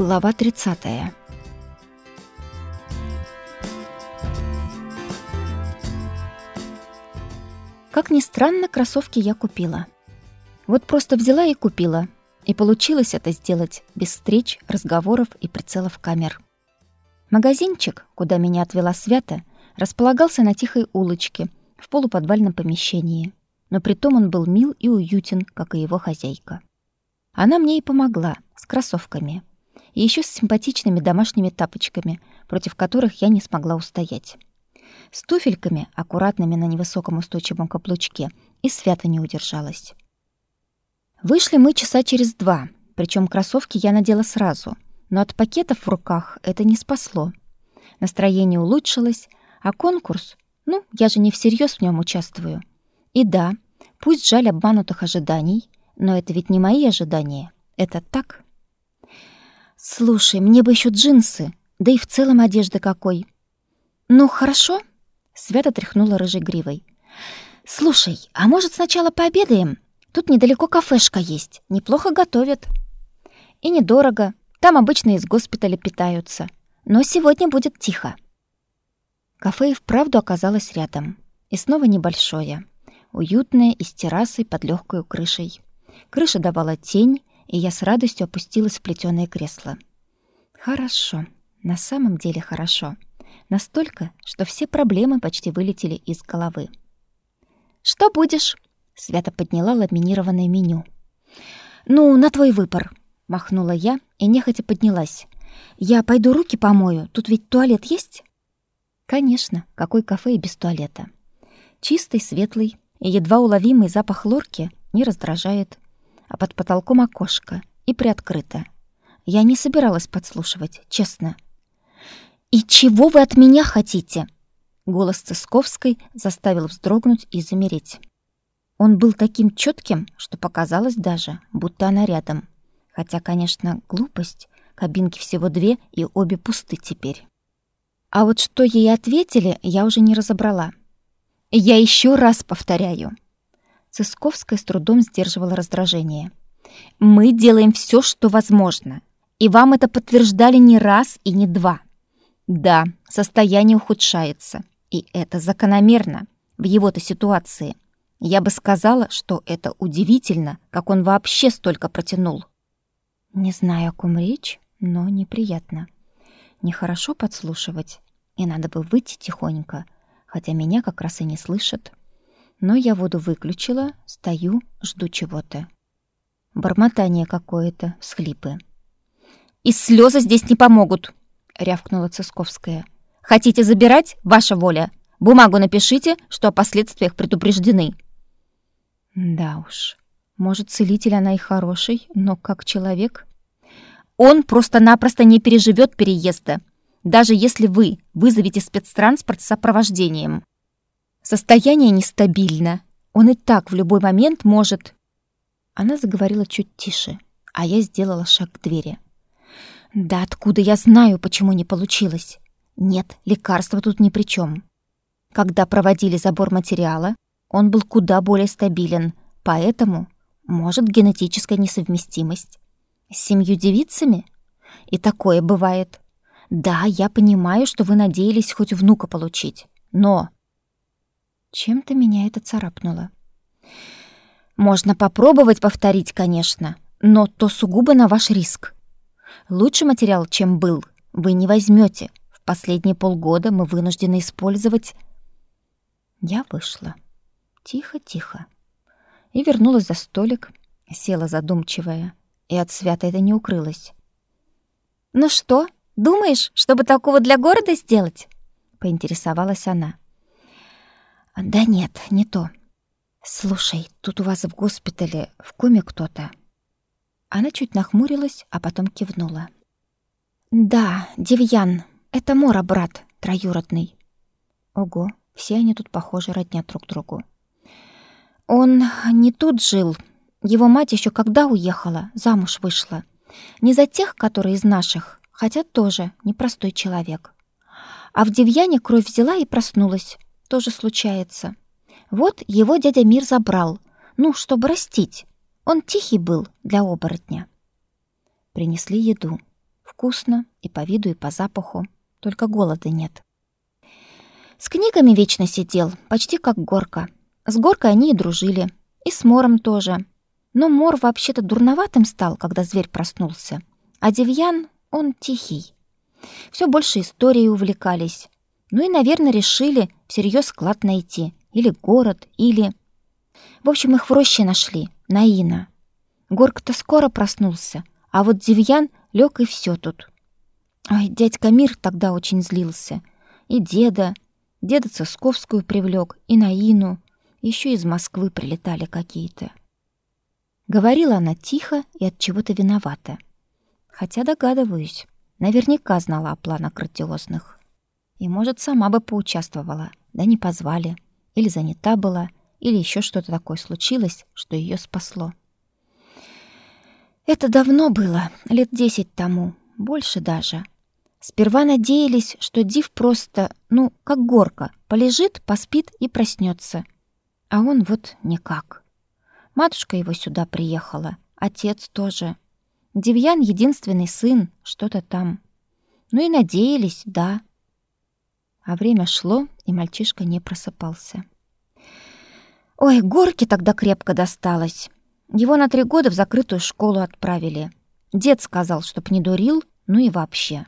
Глава 30. Как ни странно, кроссовки я купила. Вот просто взяла и купила. И получилось это сделать без встреч, разговоров и прицелов камер. Магазинчик, куда меня отвела Свята, располагался на тихой улочке, в полуподвальном помещении. Но притом он был мил и уютен, как и его хозяйка. Она мне и помогла с кроссовками. И еще с симпатичными домашними тапочками, против которых я не смогла устоять. С туфельками, аккуратными на невысоком устойчивом каблучке, и свято не удержалась. Вышли мы часа через два, причем кроссовки я надела сразу, но от пакетов в руках это не спасло. Настроение улучшилось, а конкурс, ну, я же не всерьез в нем участвую. И да, пусть жаль обманутых ожиданий, но это ведь не мои ожидания. Это так. Слушай, мне бы еще джинсы, да и в целом одежда какой. Ну, хорошо. Свята тряхнула рыжей гривой. Слушай, а может сначала пообедаем? Тут недалеко кафешка есть, неплохо готовят. И недорого. Там обычно из госпиталя питаются. Но сегодня будет тихо. Кафе и вправду оказалось рядом. И снова небольшое. Уютное и с террасой под легкой крышей. Крыша давала тень, и я с радостью опустилась в плетёное кресло. Хорошо. На самом деле хорошо. Настолько, что все проблемы почти вылетели из головы. «Что будешь?» — Свято подняла ламинированное меню. «Ну, на твой выбор», — махнула я и нехотя поднялась. «Я пойду руки помою, тут ведь туалет есть?» «Конечно, какой кафе и без туалета?» Чистый, светлый и едва уловимый запах лорки не раздражает а под потолком окошко и приоткрыто. Я не собиралась подслушивать, честно. «И чего вы от меня хотите?» Голос Цисковской заставил вздрогнуть и замереть. Он был таким четким, что показалось даже, будто она рядом. Хотя, конечно, глупость. Кабинки всего две, и обе пусты теперь. А вот что ей ответили, я уже не разобрала. Я еще раз повторяю. Цисковская с трудом сдерживала раздражение. «Мы делаем все, что возможно, и вам это подтверждали не раз и не два. Да, состояние ухудшается, и это закономерно в его-то ситуации. Я бы сказала, что это удивительно, как он вообще столько протянул». Не знаю, о ком речь, но неприятно. Нехорошо подслушивать, и надо бы выйти тихонько, хотя меня как раз и не слышат. Но я воду выключила, стою, жду чего-то. Бормотание какое-то, схлипы. «И слезы здесь не помогут!» — рявкнула Цисковская. «Хотите забирать? Ваша воля. Бумагу напишите, что о последствиях предупреждены». Да уж, может, целитель она и хороший, но как человек... Он просто-напросто не переживет переезда, даже если вы вызовете спецтранспорт с сопровождением. Состояние нестабильно. Он и так в любой момент может... Она заговорила чуть тише, а я сделала шаг к двери. Да откуда я знаю, почему не получилось? Нет, лекарства тут ни при чем. Когда проводили забор материала, он был куда более стабилен, поэтому, может, генетическая несовместимость. С семью девицами? И такое бывает. Да, я понимаю, что вы надеялись хоть внука получить, но чем-то меня это царапнуло. Можно попробовать повторить, конечно, но то сугубо на ваш риск. Лучше материал, чем был, вы не возьмете. В последние полгода мы вынуждены использовать... Я вышла. Тихо-тихо. И вернулась за столик, села задумчивая, и от свята это не укрылось. «Ну что, думаешь, чтобы такого для города сделать?» — поинтересовалась она. Да нет, не то. Слушай, тут у вас в госпитале в коме кто-то. Она чуть нахмурилась, а потом кивнула. Да, Девьян, это Мора брат, троюродный. Ого, все они тут похожи родня друг другу. Он не тут жил. Его мать еще когда уехала, замуж вышла. Не за тех, которые из наших, хотя тоже непростой человек. А в Девьяне кровь взяла и проснулась тоже случается. Вот его дядя Мир забрал, ну, чтобы растить. Он тихий был для оборотня. Принесли еду. вкусно и по виду, и по запаху, только голода нет. С книгами вечно сидел, почти как Горка. С Горкой они и дружили, и с Мором тоже. Но Мор вообще-то дурноватым стал, когда зверь проснулся. А Девьян, он тихий. Все больше историей увлекались. Ну и, наверное, решили всерьез склад найти. Или город, или... В общем, их в роще нашли, Наина. Горка-то скоро проснулся, а вот Девьян лег и все тут. Ой, дядька Мир тогда очень злился. И деда, деда Цисковскую привлек, и Наину. Еще из Москвы прилетали какие-то. Говорила она тихо и от чего-то виновата. Хотя догадываюсь, наверняка знала о планах грандиозных. И, может, сама бы поучаствовала, да не позвали. Или занята была, или еще что-то такое случилось, что ее спасло. Это давно было, лет десять тому, больше даже. Сперва надеялись, что Див просто, ну, как горка, полежит, поспит и проснется. А он вот никак. Матушка его сюда приехала, отец тоже. Девьян единственный сын, что-то там. Ну и надеялись, да. А время шло, и мальчишка не просыпался. Ой, горке тогда крепко досталось. Его на три года в закрытую школу отправили. Дед сказал, чтоб не дурил, ну и вообще.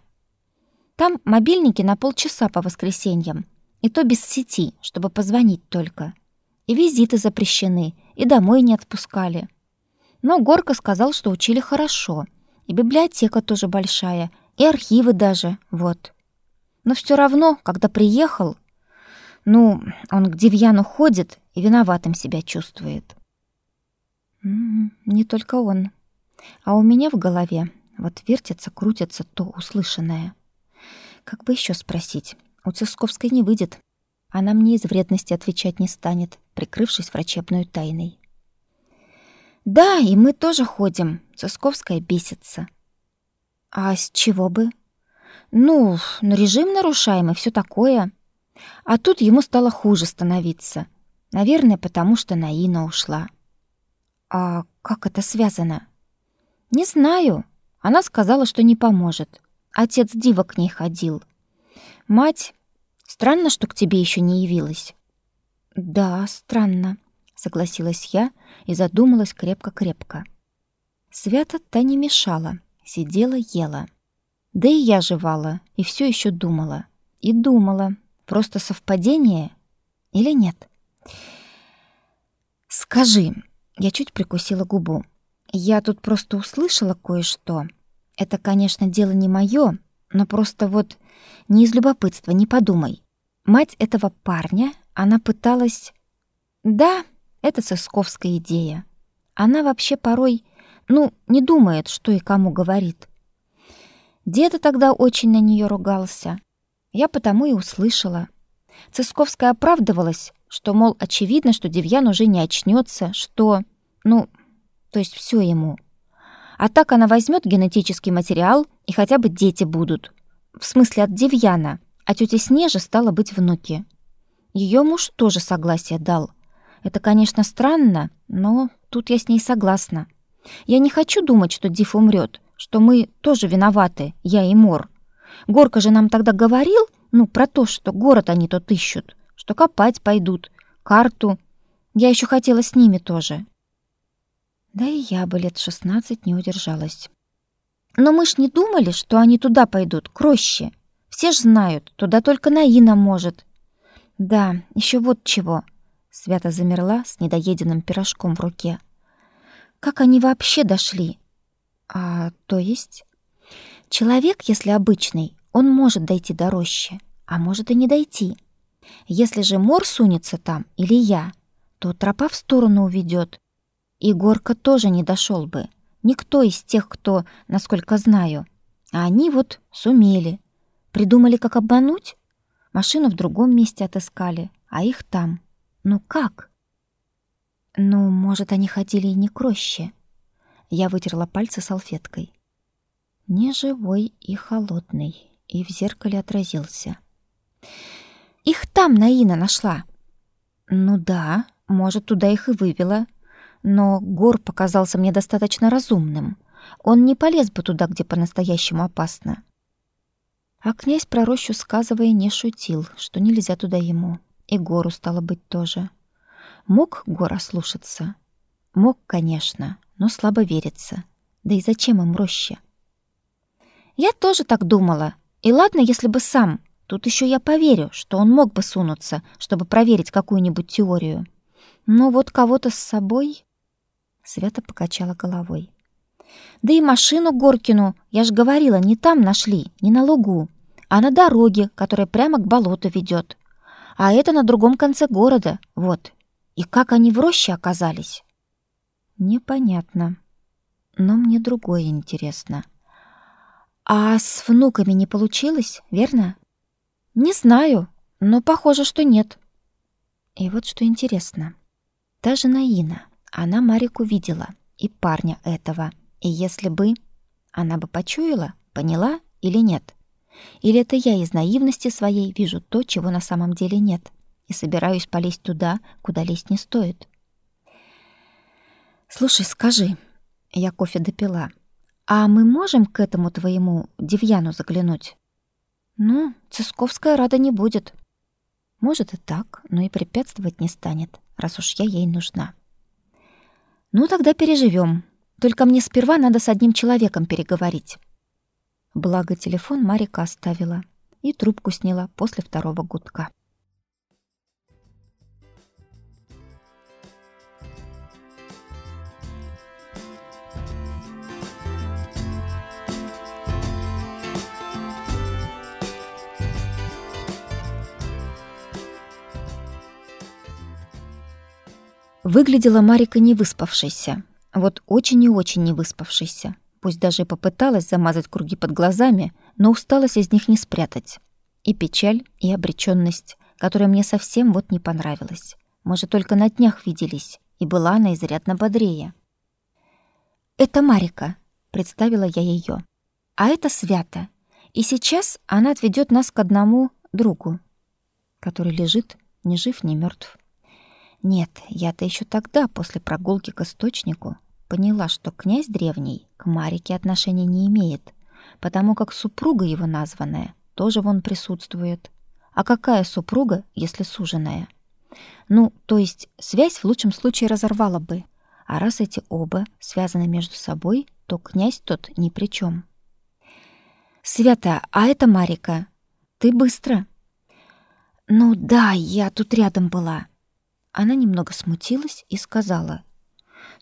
Там мобильники на полчаса по воскресеньям, и то без сети, чтобы позвонить только. И визиты запрещены, и домой не отпускали. Но Горка сказал, что учили хорошо, и библиотека тоже большая, и архивы даже, вот. Но все равно, когда приехал, ну, он к Девьяну ходит и виноватым себя чувствует. М -м, не только он. А у меня в голове вот вертится, крутится то услышанное. Как бы еще спросить? У Цисковской не выйдет. Она мне из вредности отвечать не станет, прикрывшись врачебной тайной. Да, и мы тоже ходим. Цисковская бесится. А с чего бы? Ну, ну режим нарушаем и все такое. А тут ему стало хуже становиться. Наверное, потому что Наина ушла. А как это связано? Не знаю. Она сказала, что не поможет. Отец Дива к ней ходил. Мать Странно, что к тебе еще не явилась. Да, странно, согласилась я и задумалась крепко-крепко. Свята-то не мешала, сидела, ела. Да и я жевала, и все еще думала. И думала, просто совпадение или нет? Скажи, я чуть прикусила губу. Я тут просто услышала кое-что. Это, конечно, дело не мое, но просто вот не из любопытства, не подумай. Мать этого парня, она пыталась... Да, это сосковская идея. Она вообще порой, ну, не думает, что и кому говорит. Деда тогда очень на нее ругался. Я потому и услышала. Цисковская оправдывалась, что, мол, очевидно, что Девьян уже не очнется, что... Ну, то есть все ему. А так она возьмет генетический материал, и хотя бы дети будут. В смысле, от Девьяна — а тёте Снеже стало быть внуки. Её муж тоже согласие дал. Это, конечно, странно, но тут я с ней согласна. Я не хочу думать, что Диф умрёт, что мы тоже виноваты, я и Мор. Горка же нам тогда говорил, ну, про то, что город они тот ищут, что копать пойдут, карту. Я ещё хотела с ними тоже. Да и я бы лет шестнадцать не удержалась. Но мы ж не думали, что они туда пойдут, к роще. Все ж знают, туда только Наина может. Да, еще вот чего. Свята замерла с недоеденным пирожком в руке. Как они вообще дошли? А, то есть человек, если обычный, он может дойти до рощи, а может и не дойти. Если же Мор сунется там или я, то тропа в сторону уведет. И Горка тоже не дошел бы. Никто из тех, кто, насколько знаю. А они вот сумели. Придумали, как обмануть? Машину в другом месте отыскали, а их там. Ну как? Ну, может, они ходили и не к роще. Я вытерла пальцы салфеткой. Неживой и холодный, и в зеркале отразился. Их там Наина нашла. Ну да, может, туда их и вывела. Но Гор показался мне достаточно разумным. Он не полез бы туда, где по-настоящему опасно. А князь про рощу сказывая не шутил, что нельзя туда ему. И гору стало быть тоже. Мог гора слушаться? Мог, конечно, но слабо верится. Да и зачем им роща? Я тоже так думала. И ладно, если бы сам. Тут еще я поверю, что он мог бы сунуться, чтобы проверить какую-нибудь теорию. Но вот кого-то с собой... Свята покачала головой. Да и машину Горкину, я же говорила, не там нашли, не на лугу, а на дороге, которая прямо к болоту ведет. А это на другом конце города, вот. И как они в роще оказались? Непонятно. Но мне другое интересно. А с внуками не получилось, верно? Не знаю, но похоже, что нет. И вот что интересно. Та же Наина, она Марику видела, и парня этого. И если бы... Она бы почуяла, поняла или нет? Или это я из наивности своей вижу то, чего на самом деле нет, и собираюсь полезть туда, куда лезть не стоит? Слушай, скажи, я кофе допила, а мы можем к этому твоему Девьяну заглянуть? Ну, Цисковская рада не будет. Может и так, но и препятствовать не станет, раз уж я ей нужна. Ну тогда переживем. Только мне сперва надо с одним человеком переговорить. Благо телефон Марика оставила и трубку сняла после второго гудка. Выглядела Марика невыспавшейся. Вот очень и очень невыспавшейся. Пусть даже и попыталась замазать круги под глазами, но усталость из них не спрятать. И печаль, и обречённость, которая мне совсем вот не понравилась. Мы же только на днях виделись, и была она изрядно бодрее. «Это Марика», — представила я её. «А это Свята. И сейчас она отведёт нас к одному другу, который лежит ни жив, ни мёртв. Нет, я-то еще тогда, после прогулки к источнику, поняла, что князь древний к Марике отношения не имеет, потому как супруга его названная тоже вон присутствует. А какая супруга, если суженая? Ну, то есть связь в лучшем случае разорвала бы. А раз эти оба связаны между собой, то князь тот ни при чем. «Свята, а это Марика. Ты быстро». «Ну да, я тут рядом была», она немного смутилась и сказала.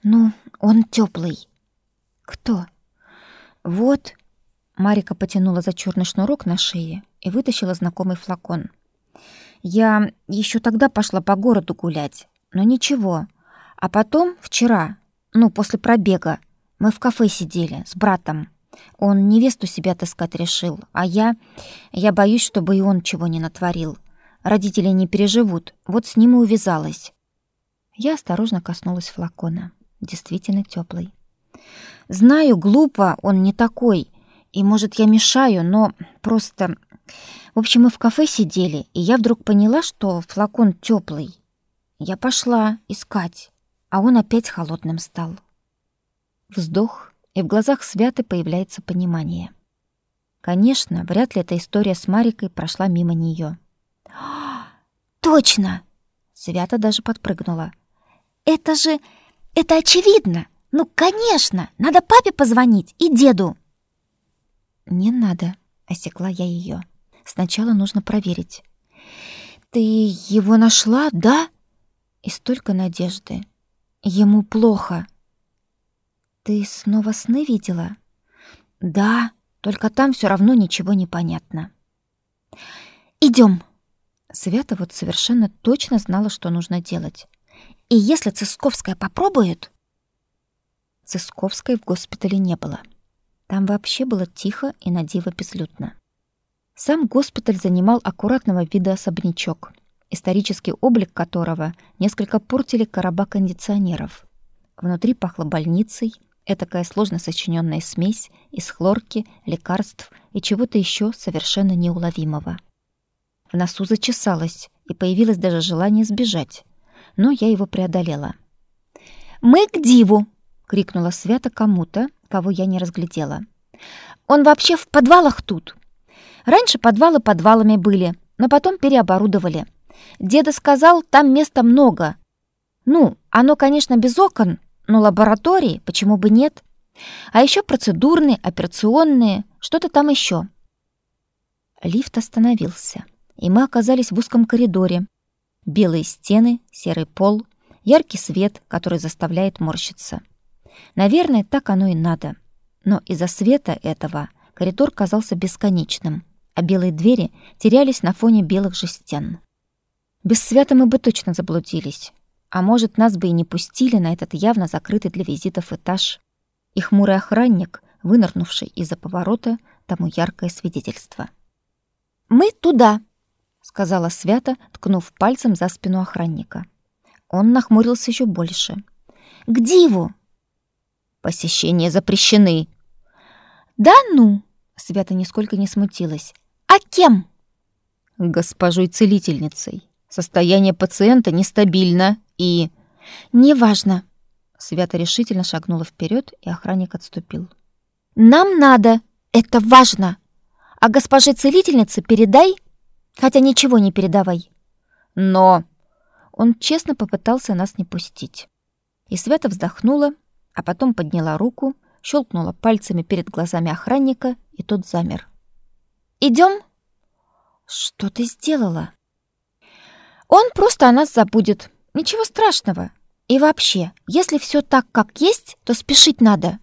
«Ну, он теплый. «Кто?» «Вот». Марика потянула за черный шнурок на шее и вытащила знакомый флакон. «Я еще тогда пошла по городу гулять, но ничего. А потом, вчера, ну, после пробега, мы в кафе сидели с братом. Он невесту себя таскать решил, а я... Я боюсь, чтобы и он чего не натворил. Родители не переживут. Вот с ним и увязалась. Я осторожно коснулась флакона. Действительно теплый. Знаю, глупо, он не такой. И, может, я мешаю, но просто... В общем, мы в кафе сидели, и я вдруг поняла, что флакон теплый. Я пошла искать, а он опять холодным стал. Вздох, и в глазах Святы появляется понимание. Конечно, вряд ли эта история с Марикой прошла мимо нее. «Точно!» Свята даже подпрыгнула. «Это же... это очевидно! Ну, конечно! Надо папе позвонить и деду!» «Не надо», — осекла я ее. «Сначала нужно проверить». «Ты его нашла, да?» И столько надежды. Ему плохо. «Ты снова сны видела?» «Да, только там все равно ничего не понятно». Идем. Свята вот совершенно точно знала, что нужно делать. И если Цисковская попробует... Цисковской в госпитале не было. Там вообще было тихо и на диво безлюдно. Сам госпиталь занимал аккуратного вида особнячок, исторический облик которого несколько портили короба кондиционеров. Внутри пахло больницей, этакая сложно сочиненная смесь из хлорки, лекарств и чего-то еще совершенно неуловимого. В носу зачесалось, и появилось даже желание сбежать. Но я его преодолела. «Мы к Диву!» — крикнула Свята кому-то, кого я не разглядела. Он вообще в подвалах тут. Раньше подвалы подвалами были, но потом переоборудовали. Деда сказал, там места много. Ну, оно, конечно, без окон, но лаборатории почему бы нет? А еще процедурные, операционные, что-то там еще. Лифт остановился, и мы оказались в узком коридоре. Белые стены, серый пол, яркий свет, который заставляет морщиться. Наверное, так оно и надо. Но из-за света этого коридор казался бесконечным, а белые двери терялись на фоне белых же стен. Без света мы бы точно заблудились. А может, нас бы и не пустили на этот явно закрытый для визитов этаж. И хмурый охранник, вынырнувший из-за поворота, тому яркое свидетельство. «Мы туда», — сказала Свята, ткнув пальцем за спину охранника. Он нахмурился еще больше. «К диву!» «Посещения запрещены!» «Да ну!» — Свята нисколько не смутилась. «А кем?» «Госпожой целительницей. Состояние пациента нестабильно и...» «Неважно!» Свята решительно шагнула вперед, и охранник отступил. «Нам надо! Это важно!» А госпоже целительнице передай, хотя ничего не передавай. Но он честно попытался нас не пустить. И Света вздохнула, а потом подняла руку, щелкнула пальцами перед глазами охранника, и тот замер. Идем? Что ты сделала? Он просто о нас забудет. Ничего страшного. И вообще, если все так, как есть, то спешить надо.